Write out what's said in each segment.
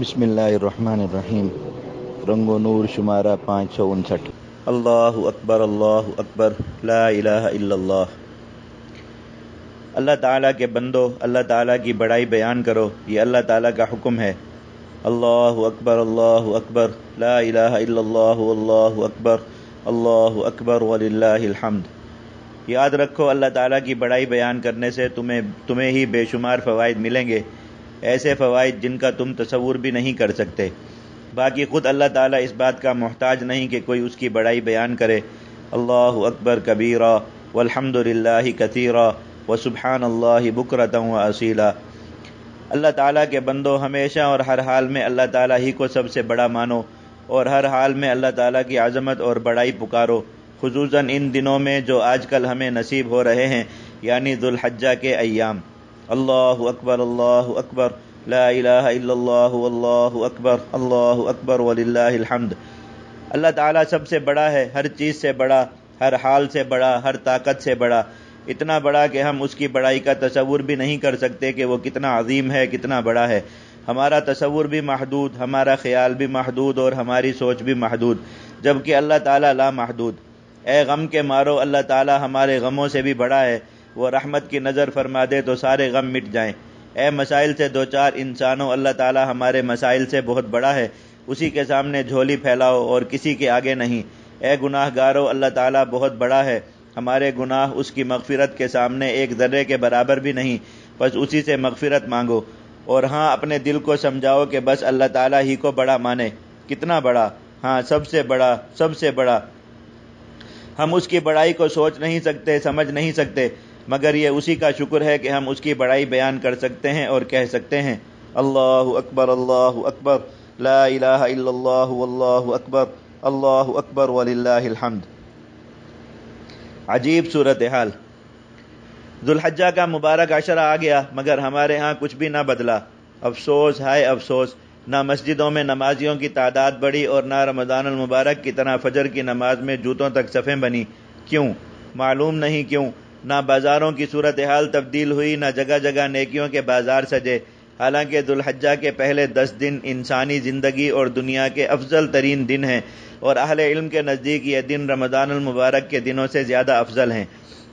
بسم اللہ الرحمن الرحیم. رنگ و نور شمارہ پانچ سو انسٹھ. اللہ اکبر اللہ اکبر، لا الہ الا اللہ. اللہ تعالیٰ کے بندو، اللہ تعالیٰ کی بڑائی بیان کرو، یہ اللہ تعالیٰ کا حکم ہے. اللہ اکبر اللہ اکبر، لا الہ الا اللہ اللہ اکبر اللہ اکبر، وللہ الحمد. یاد رکھو، اللہ تعالیٰ کی بڑائی بیان کرنے سے تمہیں تمہیں ہی بے شمار فوائد ملیں گے. ایسے فوائد جن کا تم تصور بھی نہیں کر سکتے۔ باقی خود اللہ تعالیٰ اس بات کا محتاج نہیں کہ کوئی اس کی بڑائی بیان کرے۔ اللہ اکبر کبیرہ والحمد للہ کثیرہ و سبحان اللہ بکرتم و اصیلا۔ اللہ تعالیٰ کے بندو ہمیشہ اور ہر حال میں اللہ تعالیٰ ہی کو سب سے بڑا مانو اور ہر حال میں اللہ تعالیٰ کی عظمت اور بڑائی پکارو۔ خصوصاً ان دنوں میں جو آج کل ہمیں نصیب ہو رہے ہیں یعنی ذوالحجہ کے ایام۔ اللہ اکبر اللہ اکبر لا الہ الا اللہ واللہ اکبر اللہ اکبر وللہ الحمد اللہ تعالیٰ سب سے بڑا ہے ہر چیز سے بڑا ہر حال سے بڑا ہر طاقت سے بڑا اتنا بڑا کہ ہم اس کی بڑائی کا تصور بھی نہیں کر سکتے کہ وہ کتنا عظیم ہے کتنا بڑا ہے ہمارا تصور بھی محدود ہمارا خیال بھی محدود اور ہماری سوچ بھی محدود جبکہ اللہ تعالیٰ لا محدود اے غم کے مارو اللہ تعالیٰ ہمارے غموں سے بھی بڑا ہے وہ رحمت کی نظر فرما دے تو سارے غم مٹ جائیں۔ اے مسائل سے دو چار انسانوں، اللہ تعالی ہمارے مسائل سے بہت بڑا ہے۔ اسی کے سامنے جھولی پھیلاؤ اور کسی کے آگے نہیں۔ اے گناہ گارو اللہ تعالیٰ بہت بڑا ہے۔ ہمارے گناہ اس کی مغفرت کے سامنے ایک ذرے کے برابر بھی نہیں۔ بس اسی سے مغفرت مانگو۔ اور ہاں اپنے دل کو سمجھاؤ کہ بس اللہ تعالیٰ ہی کو بڑا مانے۔ کتنا بڑا؟ ہاں سب سے بڑا، سب سے بڑا۔ ہم اس کی بڑائی کو سوچ نہیں سکتے، سمجھ نہیں سکتے۔ مگر یہ اسی کا شکر ہے کہ ہم اس کی بڑائی بیان کر سکتے ہیں اور کہہ سکتے ہیں، اللہ اکبر اللہ اکبر، لا الہ الا اللہ، واللہ اکبر، اللہ اکبر، وللہ الحمد. عجیب صورتحال ذوالحجہ کا مبارک عشرہ آ گیا، مگر ہمارے ہاں کچھ بھی نہ بدلا۔ افسوس، ہائے افسوس، نہ مسجدوں میں نمازیوں کی تعداد بڑھی اور نہ رمضان المبارک کی طرح فجر کی نماز میں جوتوں تک صفیں بنی کیوں؟ معلوم نہیں کیوں؟ نہ بازاروں کی صورتحال تبدیل ہوئی، نہ جگہ جگہ نیکیوں کے بازار سجے۔ حالانکہ ذوالحجہ کے پہلے دس دن انسانی زندگی اور دنیا کے افضل ترین دن ہیں اور اہل علم کے نزدیک یہ دن رمضان المبارک کے دنوں سے زیادہ افضل ہیں۔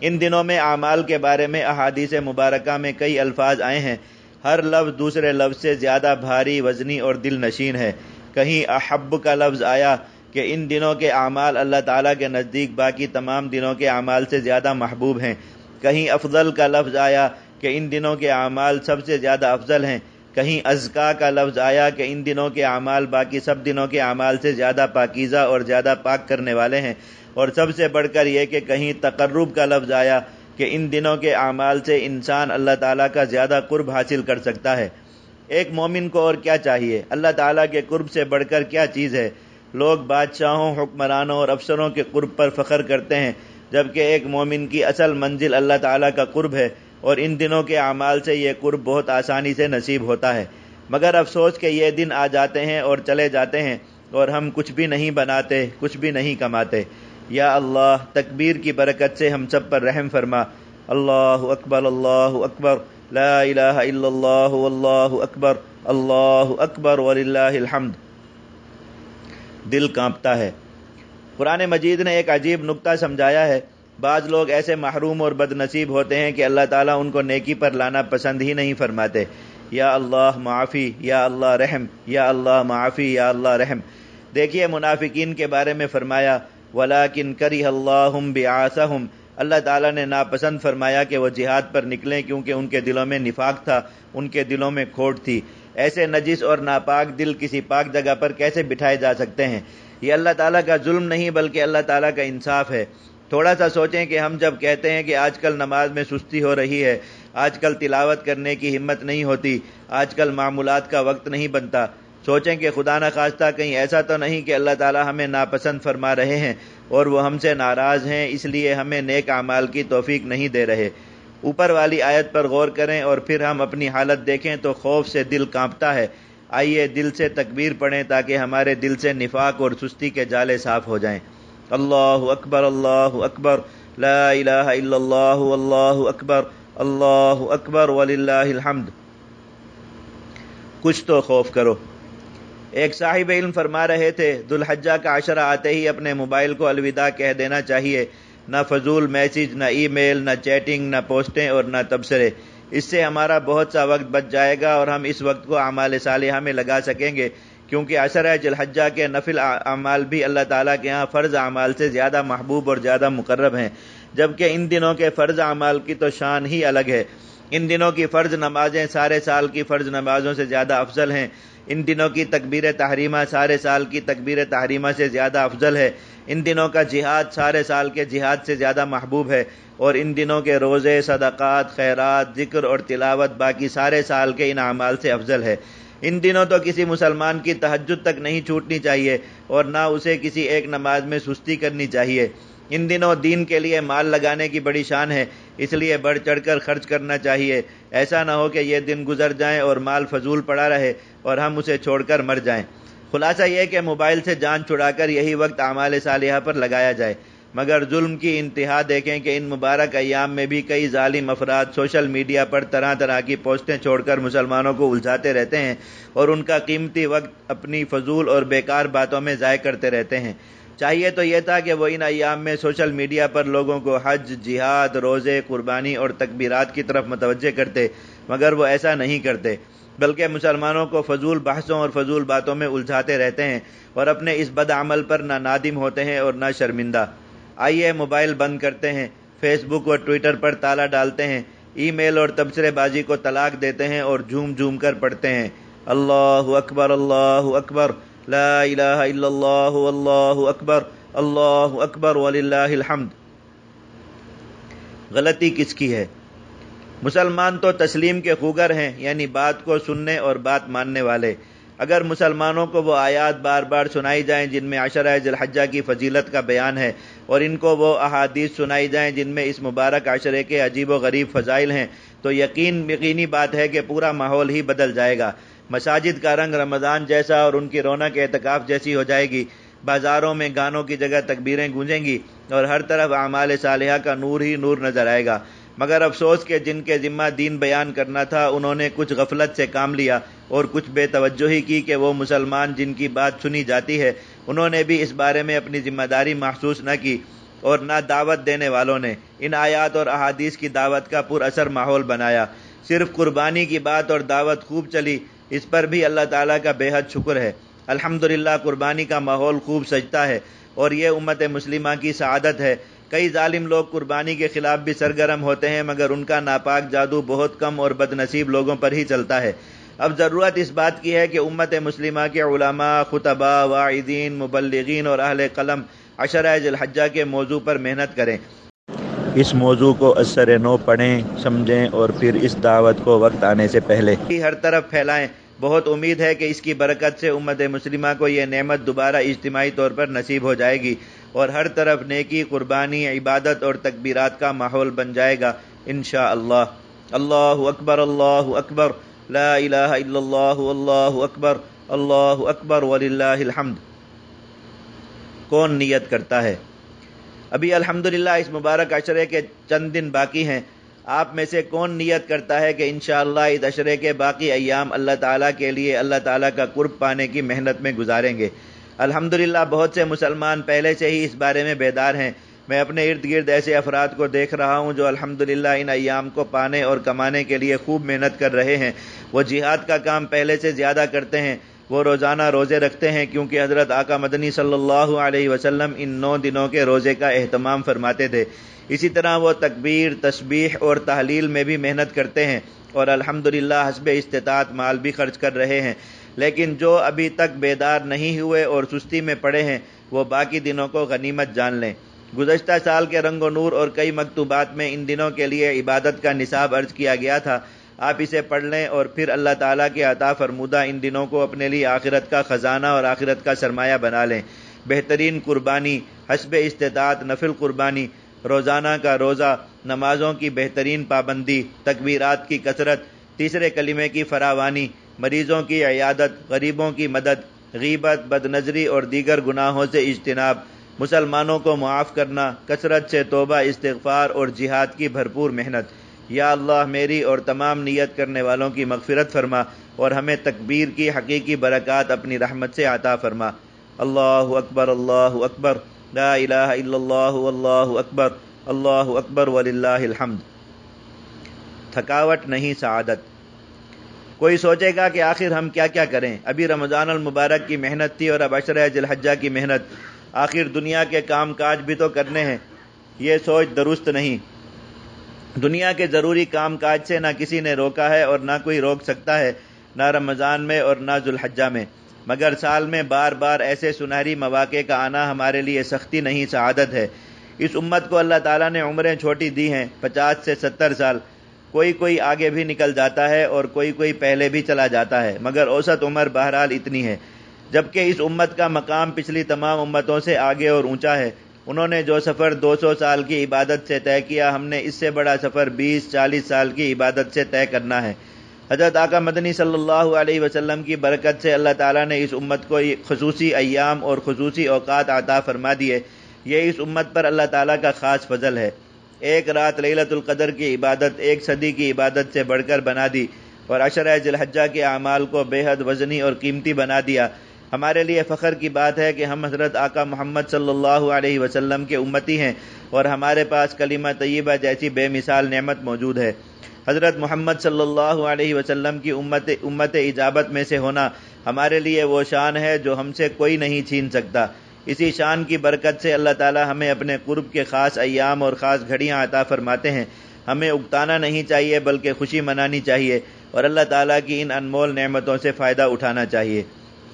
ان دنوں میں اعمال کے بارے میں احادیث مبارکہ میں کئی الفاظ آئے ہیں۔ ہر لفظ دوسرے لفظ سے زیادہ بھاری، وزنی اور دل نشین ہے۔ کہیں احب کا لفظ آیا کہ ان دنوں کے اعمال اللہ تعالیٰ کے نزدیک باقی تمام دنوں کے اعمال سے زیادہ محبوب ہیں۔ کہیں افضل کا لفظ آیا کہ ان دنوں کے اعمال سب سے زیادہ افضل ہیں۔ کہیں ازکا کا لفظ آیا کہ ان دنوں کے اعمال باقی سب دنوں کے اعمال سے زیادہ پاکیزہ اور زیادہ پاک کرنے والے ہیں۔ اور سب سے بڑھ کر یہ کہ کہیں تقرب کا لفظ آیا کہ ان دنوں کے اعمال سے انسان اللہ تعالیٰ کا زیادہ قرب حاصل کر سکتا ہے۔ ایک مومن کو اور کیا چاہیے؟ اللہ تعالیٰ کے قرب سے بڑھ کر کیا چیز ہے؟ لوگ بادشاہوں، حکمرانوں اور افسروں کے قرب پر فخر کرتے ہیں، جبکہ ایک مومن کی اصل منزل اللہ تعالیٰ کا قرب ہے اور ان دنوں کے اعمال سے یہ قرب بہت آسانی سے نصیب ہوتا ہے۔ مگر افسوس کہ یہ دن آ جاتے ہیں اور چلے جاتے ہیں اور ہم کچھ بھی نہیں بناتے، کچھ بھی نہیں کماتے۔ یا اللہ، تکبیر کی برکت سے ہم سب پر رحم فرما۔ اللہ اکبر اللہ اکبر۔ لا الہ الا اللہ، واللہ اکبر۔ اللہ اکبر، وللہ الحمد۔ دل کانپتا ہے۔ قرآن مجید نے ایک عجیب نقطہ سمجھایا ہے۔ بعض لوگ ایسے محروم اور بد نصیب ہوتے ہیں کہ اللہ تعالیٰ ان کو نیکی پر لانا پسند ہی نہیں فرماتے۔ یا اللہ معافی، یا اللہ رحم، یا اللہ معافی، یا اللہ رحم۔ دیکھیے منافقین کے بارے میں فرمایا ولاکن کری اللہ بیاسم اللہ تعالیٰ نے ناپسند فرمایا کہ وہ جہاد پر نکلیں کیونکہ ان کے دلوں میں نفاق تھا، ان کے دلوں میں کھوٹ تھی۔ ایسے نجس اور ناپاک دل کسی پاک جگہ پر کیسے بٹھائے جا سکتے ہیں؟ یہ اللہ تعالیٰ کا ظلم نہیں بلکہ اللہ تعالیٰ کا انصاف ہے۔ تھوڑا سا سوچیں کہ ہم جب کہتے ہیں کہ آج کل نماز میں سستی ہو رہی ہے، آج کل تلاوت کرنے کی ہمت نہیں ہوتی، آج کل معمولات کا وقت نہیں بنتا۔ سوچیں کہ خدا نہ خواستہ کہیں ایسا تو نہیں کہ اللہ تعالیٰ ہمیں ناپسند فرما رہے ہیں اور وہ ہم سے ناراض ہیں، اس لیے ہمیں نیک اعمال کی توفیق نہیں دے رہے۔ اوپر والی آیت پر غور کریں اور پھر ہم اپنی حالت دیکھیں تو خوف سے دل کانپتا ہے۔ آئیے دل سے تکبیر پڑھیں تاکہ ہمارے دل سے نفاق اور سستی کے جالے صاف ہو جائیں۔ اللہ اکبر اللہ اکبر، لا الہ الا اللہ، واللہ اکبر، اللہ اکبر، وللہ الحمد۔ کچھ تو خوف کرو۔ ایک صاحب علم فرما رہے تھے دلحجہ کا عشرہ آتے ہی اپنے موبائل کو الوداع کہہ دینا چاہیے۔ نہ فضول میسج، نہ ای میل نہ چیٹنگ، نہ پوسٹیں اور نہ تبصرے۔ اس سے ہمارا بہت سا وقت بچ جائے گا اور ہم اس وقت کو اعمال صالحہ میں لگا سکیں گے۔ کیونکہ عشرہ جلحجہ کے نفل اعمال بھی اللہ تعالیٰ کے ہاں فرض اعمال سے زیادہ محبوب اور زیادہ مقرب ہیں۔ جبکہ ان دنوں کے فرض اعمال کی تو شان ہی الگ ہے۔ ان دنوں کی فرض نمازیں سارے سال کی فرض نمازوں سے زیادہ افضل ہیں۔ ان دنوں کی تکبیر تحریمہ سارے سال کی تکبیر تحریمہ سے زیادہ افضل ہے۔ ان دنوں کا جہاد سارے سال کے جہاد سے زیادہ محبوب ہے۔ اور ان دنوں کے روزے، صدقات، خیرات، ذکر اور تلاوت باقی سارے سال کے ان اعمال سے افضل ہے۔ ان دنوں تو کسی مسلمان کی تہجد تک نہیں چھوٹنی چاہیے اور نہ اسے کسی ایک نماز میں سستی کرنی چاہیے۔ ان دنوں دین کے لیے مال لگانے کی بڑی شان ہے، اس لیے بڑھ چڑھ کر خرچ کرنا چاہیے۔ ایسا نہ ہو کہ یہ دن گزر جائیں اور مال فضول پڑا رہے اور ہم اسے چھوڑ کر مر جائیں۔ خلاصہ یہ کہ موبائل سے جان چھڑا کر یہی وقت اعمال صالحہ پر لگایا جائے۔ مگر ظلم کی انتہا دیکھیں کہ ان مبارک ایام میں بھی کئی ظالم افراد سوشل میڈیا پر طرح طرح کی پوسٹیں چھوڑ کر مسلمانوں کو الجھاتے رہتے ہیں اور ان کا قیمتی وقت اپنی فضول اور بیکار باتوں میں ضائع کرتے رہتے ہیں۔ چاہیے تو یہ تھا کہ وہ ان ایام میں سوشل میڈیا پر لوگوں کو حج، جہاد، روزے، قربانی اور تکبیرات کی طرف متوجہ کرتے، مگر وہ ایسا نہیں کرتے۔ بلکہ مسلمانوں کو فضول بحثوں اور فضول باتوں میں الجھاتے رہتے ہیں اور اپنے اس بد عمل پر نہ نادم ہوتے ہیں اور نہ شرمندہ۔ آئیے موبائل بند کرتے ہیں، فیس بک اور ٹویٹر پر تالا ڈالتے ہیں، ای میل اور تبصرے بازی کو طلاق دیتے ہیں اور جھوم جھوم کر پڑھتے ہیں۔ اللہ اکبر اللہ اکبر۔ لا الہ الا اللہ واللہ اکبر اللہ اکبر وللہ الحمد. غلطی کس کی ہے؟ مسلمان تو تسلیم کے خوگر ہیں یعنی بات کو سننے اور بات ماننے والے۔ اگر مسلمانوں کو وہ آیات بار بار سنائی جائیں جن میں عشرہ ذلحجہ کی فضیلت کا بیان ہے، اور ان کو وہ احادیث سنائی جائیں جن میں اس مبارک عشرے کے عجیب و غریب فضائل ہیں، تو یقین، یقینی بات ہے کہ پورا ماحول ہی بدل جائے گا۔ مساجد کا رنگ رمضان جیسا اور ان کی رونق اعتکاف جیسی ہو جائے گی۔ بازاروں میں گانوں کی جگہ تکبیریں گونجیں گی اور ہر طرف اعمال صالحہ کا نور ہی نور نظر آئے گا۔ مگر افسوس کہ جن کے ذمہ دین بیان کرنا تھا، انہوں نے کچھ غفلت سے کام لیا اور کچھ بے توجہی کی کہ وہ مسلمان جن کی بات سنی جاتی ہے، انہوں نے بھی اس بارے میں اپنی ذمہ داری محسوس نہ کی اور نہ دعوت دینے والوں نے ان آیات اور احادیث کی دعوت کا پر اثر ماحول بنایا۔ صرف قربانی کی بات اور دعوت خوب چلی اس پر بھی اللہ تعالیٰ کا بے حد شکر ہے۔ الحمد قربانی کا ماحول خوب سجتا ہے اور یہ امت مسلمہ کی سعادت ہے۔ کئی ظالم لوگ قربانی کے خلاف بھی سرگرم ہوتے ہیں مگر ان کا ناپاک جادو بہت کم اور بد نصیب لوگوں پر ہی چلتا ہے۔ اب ضرورت اس بات کی ہے کہ امت مسلمہ کے علماء خطبہ واعدین مبلغین اور اہل قلم عشرہ الحجہ کے موضوع پر محنت کریں۔ اس موضوع کو اثر نو پڑھیں سمجھیں اور پھر اس دعوت کو وقت آنے سے پہلے ہر طرف پھیلائیں۔ بہت امید ہے کہ اس کی برکت سے امت مسلمہ کو یہ نعمت دوبارہ اجتماعی طور پر نصیب ہو جائے گی اور ہر طرف نیکی، قربانی، عبادت اور تکبیرات کا ماحول بن جائے گا انشاء اللہ اللہ اکبر اللہ اکبر۔ لا الہ الا اللہ اللہ اکبر۔ اللہ اکبر، وللہ الحمد۔ کون نیت کرتا ہے؟ ابھی الحمدللہ اس مبارک عشرے کے چند دن باقی ہیں۔ آپ میں سے کون نیت کرتا ہے کہ انشاءاللہ اس اشرے کے باقی ایام اللہ تعالیٰ کے لیے اللہ تعالیٰ کا قرب پانے کی محنت میں گزاریں گے۔ الحمدللہ بہت سے مسلمان پہلے سے ہی اس بارے میں بیدار ہیں۔ میں اپنے ارد گرد ایسے افراد کو دیکھ رہا ہوں جو الحمدللہ ان ایام کو پانے اور کمانے کے لیے خوب محنت کر رہے ہیں۔ وہ جہاد کا کام پہلے سے زیادہ کرتے ہیں۔ وہ روزانہ روزے رکھتے ہیں کیونکہ حضرت آقا مدنی صلی اللہ علیہ وسلم ان نو دنوں کے روزے کا اہتمام فرماتے تھے۔ اسی طرح وہ تکبیر، تسبیح اور تحلیل میں بھی محنت کرتے ہیں اور الحمد حسب استطاعت مال بھی خرچ کر رہے ہیں۔ لیکن جو ابھی تک بیدار نہیں ہوئے اور سستی میں پڑے ہیں، وہ باقی دنوں کو غنیمت جان لیں۔ گزشتہ سال کے رنگ و نور اور کئی مکتوبات میں ان دنوں کے لیے عبادت کا نصاب عرض کیا گیا تھا۔ آپ اسے پڑھ لیں اور پھر اللہ تعالیٰ کے عطا فرمودہ ان دنوں کو اپنے لیے آخرت کا خزانہ اور آخرت کا سرمایہ بنا لیں۔ بہترین قربانی، حسب استطاعت، نفل قربانی روزانہ کا روزہ، نمازوں کی بہترین پابندی، تکبیرات کی کثرت، تیسرے کلمے کی فراوانی، مریضوں کی عیادت، غریبوں کی مدد، غیبت بد نظری اور دیگر گناہوں سے اجتناب، مسلمانوں کو معاف کرنا، کثرت سے توبہ، استغفار اور جہاد کی بھرپور محنت۔ یا اللہ، میری اور تمام نیت کرنے والوں کی مغفرت فرما اور ہمیں تکبیر کی حقیقی برکات اپنی رحمت سے عطا فرما۔ اللہ اکبر اللہ اکبر۔ لا الہ الا اللہ واللہ اکبر اللہ اکبر وللہ الحمد. تھکاوٹ نہیں، سعادت. کوئی سوچے گا کہ آخر ہم کیا کیا کریں؟ ابھی رمضان المبارک کی محنت تھی اور اب عشرہ ذوالحجہ کی محنت. آخر دنیا کے کام کاج بھی تو کرنے ہیں. یہ سوچ درست نہیں. دنیا کے ضروری کام کاج سے نہ کسی نے روکا ہے اور نہ کوئی روک سکتا ہے، نہ رمضان میں اور نہ ذوالحجہ میں. مگر سال میں بار بار ایسے سنہری مواقع کا آنا ہمارے لیے سختی نہیں، سعادت ہے۔ اس امت کو اللہ تعالیٰ نے عمریں چھوٹی دی ہیں، پچاس سے ستر سال۔ کوئی کوئی آگے بھی نکل جاتا ہے اور کوئی کوئی پہلے بھی چلا جاتا ہے، مگر اوسط عمر بہرحال اتنی ہے۔ جبکہ اس امت کا مقام پچھلی تمام امتوں سے آگے اور اونچا ہے۔ انہوں نے جو سفر دو سو سال کی عبادت سے طے کیا، ہم نے اس سے بڑا سفر بیس چالیس سال کی عبادت سے طے کرنا ہے۔ حضرت آقا مدنی صلی اللہ علیہ وسلم کی برکت سے اللہ تعالیٰ نے اس امت کو خصوصی ایام اور خصوصی اوقات عطا فرما دیے۔ یہ اس امت پر اللہ تعالیٰ کا خاص فضل ہے۔ ایک رات لیلت القدر کی عبادت، ایک صدی کی عبادت سے بڑھ کر بنا دی اور عشرہ ذلحجہ کے اعمال کو بے حد وزنی اور قیمتی بنا دیا۔ ہمارے لیے فخر کی بات ہے کہ ہم حضرت آقا محمد صلی اللہ علیہ وسلم کے امتی ہیں اور ہمارے پاس کلمہ طیبہ جیسی بے مثال نعمت موجود ہے۔ حضرت محمد صلی اللہ علیہ وسلم کی امت امت اجابت میں سے ہونا ہمارے لیے وہ شان ہے جو ہم سے کوئی نہیں چھین سکتا۔ اسی شان کی برکت سے اللہ تعالی ہمیں اپنے قرب کے خاص ایام اور خاص گھڑیاں عطا فرماتے ہیں۔ ہمیں اگتانا نہیں چاہیے بلکہ خوشی منانی چاہیے اور اللہ تعالیٰ کی ان انمول نعمتوں سے فائدہ اٹھانا چاہیے۔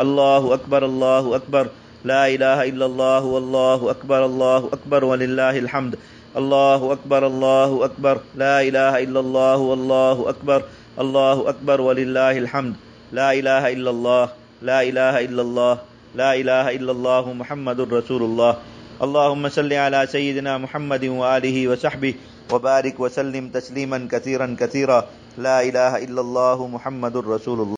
الله أكبر الله أكبر لا إله إلا الله والله أكبر الله أكبر ولله الحمد الله أكبر الله أكبر لا إله إلا الله والله أكبر الله أكبر ولله الحمد لا إله إلا الله لا إله إلا الله لا إله إلا الله محمد رسول الله اللهم صل على سيدنا محمد وآله وصحبه وبارك وسلم تسليما كثيرا كثيرا لا إله إلا الله محمد رسول الله